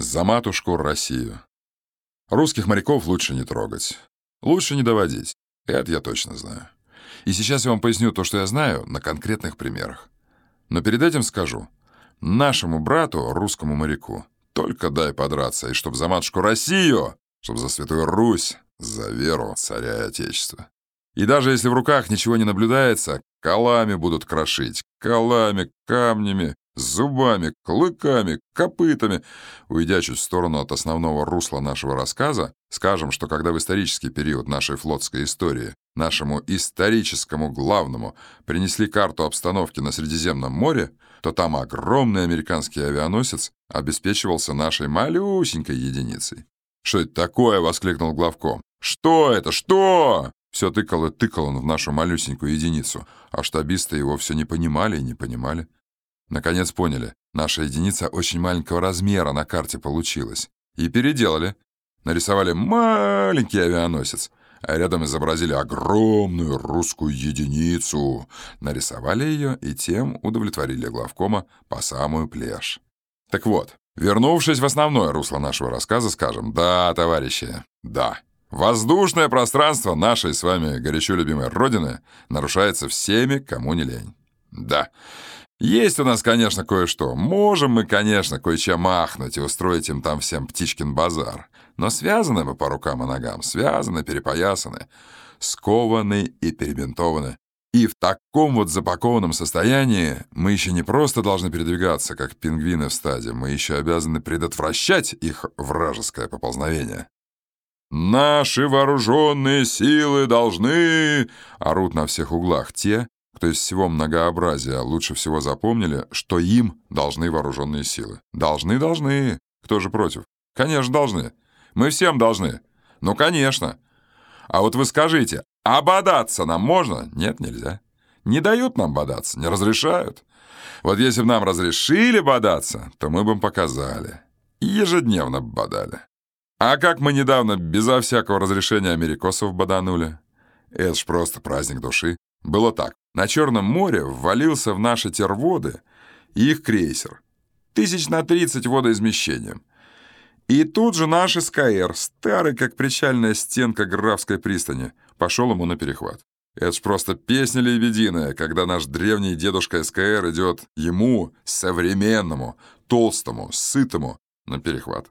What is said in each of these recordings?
За матушку Россию. Русских моряков лучше не трогать. Лучше не доводить. Это я точно знаю. И сейчас я вам поясню то, что я знаю, на конкретных примерах. Но перед этим скажу. Нашему брату, русскому моряку, только дай подраться, и чтоб за матушку Россию, чтоб за Святую Русь, за веру царя и Отечества. И даже если в руках ничего не наблюдается, колами будут крошить, колами, камнями, зубами, клыками, копытами. Уйдя чуть в сторону от основного русла нашего рассказа, скажем, что когда в исторический период нашей флотской истории нашему историческому главному принесли карту обстановки на Средиземном море, то там огромный американский авианосец обеспечивался нашей малюсенькой единицей. «Что это такое?» — воскликнул главком. «Что это? Что?» Все тыкал и тыкал он в нашу малюсенькую единицу, а штабисты его все не понимали и не понимали. Наконец поняли, наша единица очень маленького размера на карте получилась. И переделали. Нарисовали маленький авианосец, а рядом изобразили огромную русскую единицу. Нарисовали ее и тем удовлетворили главкома по самую пляж. Так вот, вернувшись в основное русло нашего рассказа, скажем, да, товарищи, да. Воздушное пространство нашей с вами горячо любимой Родины нарушается всеми, кому не лень. Да. Есть у нас, конечно, кое-что. Можем мы, конечно, кое-чем махнуть и устроить им там всем птичкин базар. Но связаны мы по рукам и ногам, связаны, перепоясаны, скованы и перебинтованы. И в таком вот запакованном состоянии мы еще не просто должны передвигаться, как пингвины в стаде, мы еще обязаны предотвращать их вражеское поползновение. «Наши вооруженные силы должны...» — орут на всех углах те, кто из всего многообразия лучше всего запомнили, что им должны вооруженные силы. Должны, должны. Кто же против? Конечно, должны. Мы всем должны. Ну, конечно. А вот вы скажите, а бодаться нам можно? Нет, нельзя. Не дают нам бодаться, не разрешают. Вот если бы нам разрешили бодаться, то мы бы им показали. Ежедневно бодали. А как мы недавно безо всякого разрешения америкосов боданули? Это ж просто праздник души. Было так. На Черном море ввалился в наши терводы их крейсер. Тысяч на тридцать водоизмещением. И тут же наш СКР, старый как причальная стенка Графской пристани, пошел ему на перехват. Это ж просто песня лебединая, когда наш древний дедушка СКР идет ему, современному, толстому, сытому, на перехват.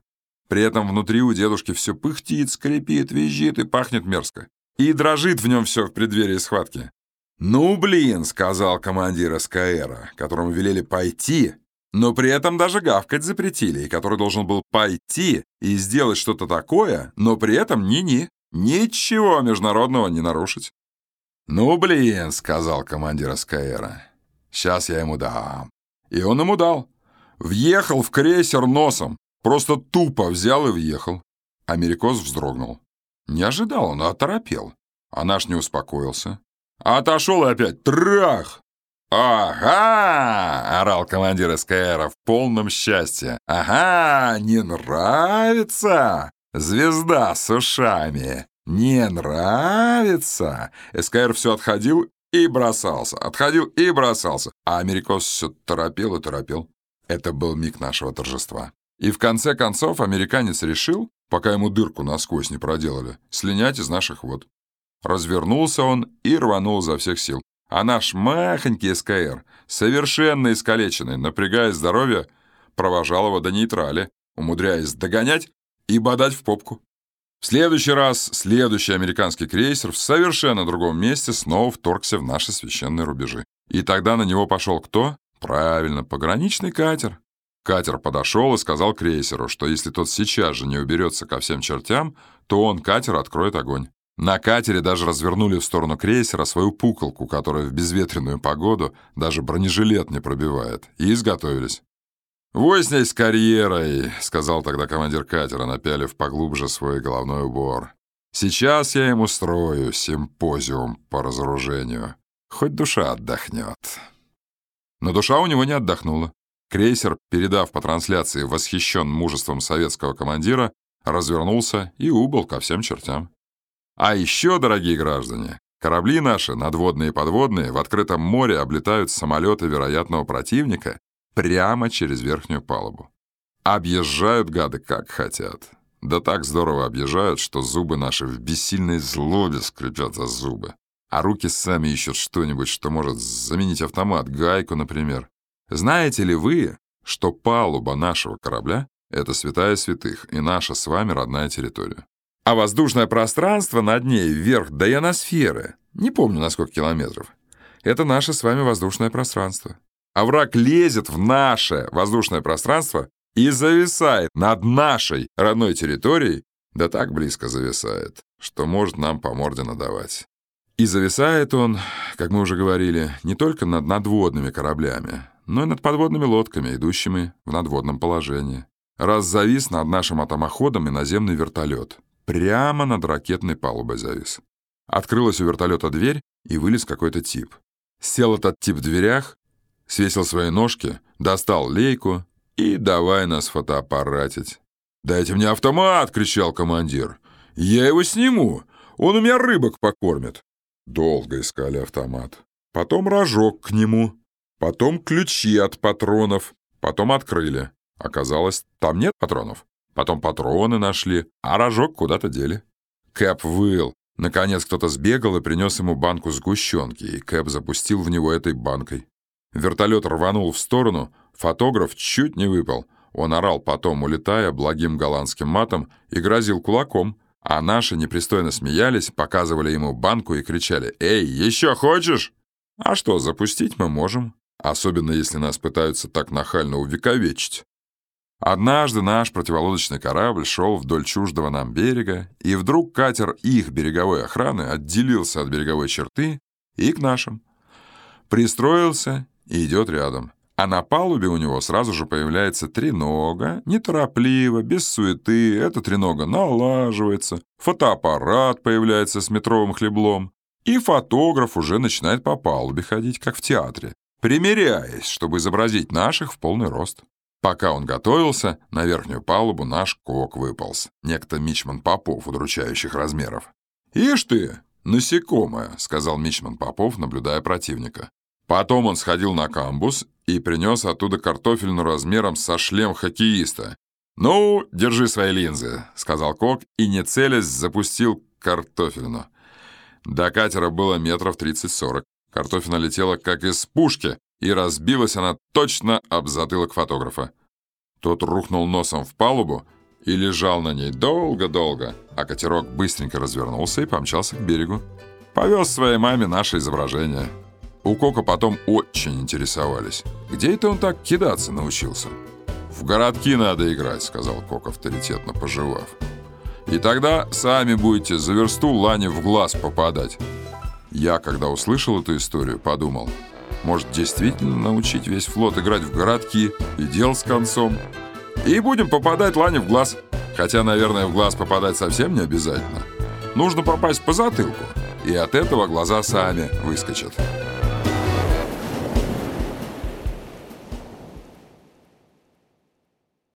При этом внутри у дедушки все пыхтит, скрипит, визжит и пахнет мерзко. И дрожит в нем все в преддверии схватки. «Ну, блин», — сказал командир СКРа, которому велели пойти, но при этом даже гавкать запретили, и который должен был пойти и сделать что-то такое, но при этом ни-ни, ничего международного не нарушить. «Ну, блин», — сказал командир СКРа, — «сейчас я ему дам». И он ему дал. Въехал в крейсер носом, просто тупо взял и въехал. Америкос вздрогнул. Не ожидал он, а оторопел. А наш не успокоился. Отошел и опять трах! «Ага!» — орал командир СКР в полном счастье. «Ага! Не нравится? Звезда с ушами! Не нравится?» СКР все отходил и бросался, отходил и бросался, а Америкос все торопил и торопил. Это был миг нашего торжества. И в конце концов американец решил, пока ему дырку насквозь не проделали, слинять из наших вод. Развернулся он и рванул за всех сил. А наш махонький СКР, совершенно искалеченный, напрягая здоровье, провожал его до нейтрали, умудряясь догонять и бодать в попку. В следующий раз следующий американский крейсер в совершенно другом месте снова вторгся в наши священные рубежи. И тогда на него пошел кто? Правильно, пограничный катер. Катер подошел и сказал крейсеру, что если тот сейчас же не уберется ко всем чертям, то он, катер, откроет огонь. На катере даже развернули в сторону крейсера свою пуколку, которая в безветренную погоду даже бронежилет не пробивает, и изготовились. «Вой с ней с карьерой», — сказал тогда командир катера, напялив поглубже свой головной убор. «Сейчас я ему строю симпозиум по разоружению. Хоть душа отдохнет». Но душа у него не отдохнула. Крейсер, передав по трансляции восхищен мужеством советского командира, развернулся и убыл ко всем чертям. А еще, дорогие граждане, корабли наши, надводные и подводные, в открытом море облетают самолеты вероятного противника прямо через верхнюю палубу. Объезжают гады как хотят. Да так здорово объезжают, что зубы наши в бессильной злобе скрипят за зубы. А руки сами ищут что-нибудь, что может заменить автомат, гайку, например. Знаете ли вы, что палуба нашего корабля — это святая святых и наша с вами родная территория? А воздушное пространство над ней вверх до ионосферы, не помню на сколько километров, это наше с вами воздушное пространство. А враг лезет в наше воздушное пространство и зависает над нашей родной территорией, да так близко зависает, что может нам по морде надавать. И зависает он, как мы уже говорили, не только над надводными кораблями, но и над подводными лодками, идущими в надводном положении. Раз завис над нашим атомоходом и наземный вертолет. Прямо над ракетной палубой завис. Открылась у вертолета дверь, и вылез какой-то тип. Сел этот тип в дверях, свесил свои ножки, достал лейку и давай нас фотоаппаратить. «Дайте мне автомат!» — кричал командир. «Я его сниму! Он у меня рыбок покормит!» Долго искали автомат. Потом рожок к нему. Потом ключи от патронов. Потом открыли. Оказалось, там нет патронов. Потом патроны нашли, а рожок куда-то дели. Кэп выл. Наконец кто-то сбегал и принес ему банку сгущенки, и Кэп запустил в него этой банкой. Вертолет рванул в сторону, фотограф чуть не выпал. Он орал потом, улетая благим голландским матом, и грозил кулаком. А наши непристойно смеялись, показывали ему банку и кричали «Эй, еще хочешь?» А что, запустить мы можем, особенно если нас пытаются так нахально увековечить. Однажды наш противолодочный корабль шел вдоль чуждого нам берега, и вдруг катер их береговой охраны отделился от береговой черты и к нашим. Пристроился и идет рядом. А на палубе у него сразу же появляется тренога, неторопливо, без суеты, эта тренога налаживается, фотоаппарат появляется с метровым хлеблом, и фотограф уже начинает по палубе ходить, как в театре, примеряясь, чтобы изобразить наших в полный рост. Пока он готовился, на верхнюю палубу наш кок выполз, некто Мичман Попов удручающих размеров. «Ишь ты, насекомое», — сказал Мичман Попов, наблюдая противника. Потом он сходил на камбус и принес оттуда картофельную размером со шлем хоккеиста. «Ну, держи свои линзы», — сказал Кок и, не целясь, запустил картофельну. До катера было метров 30-40. Картофельна летела как из пушки, и разбилась она точно об затылок фотографа. Тот рухнул носом в палубу и лежал на ней долго-долго, а катерок быстренько развернулся и помчался к берегу. Повез своей маме наше изображение. У Кока потом очень интересовались. Где это он так кидаться научился? «В городки надо играть», — сказал Кок, авторитетно пожевав. «И тогда сами будете за версту Лане в глаз попадать». Я, когда услышал эту историю, подумал, может, действительно научить весь флот играть в городки и дел с концом. И будем попадать Лане в глаз. Хотя, наверное, в глаз попадать совсем не обязательно. Нужно попасть по затылку, и от этого глаза сами выскочат.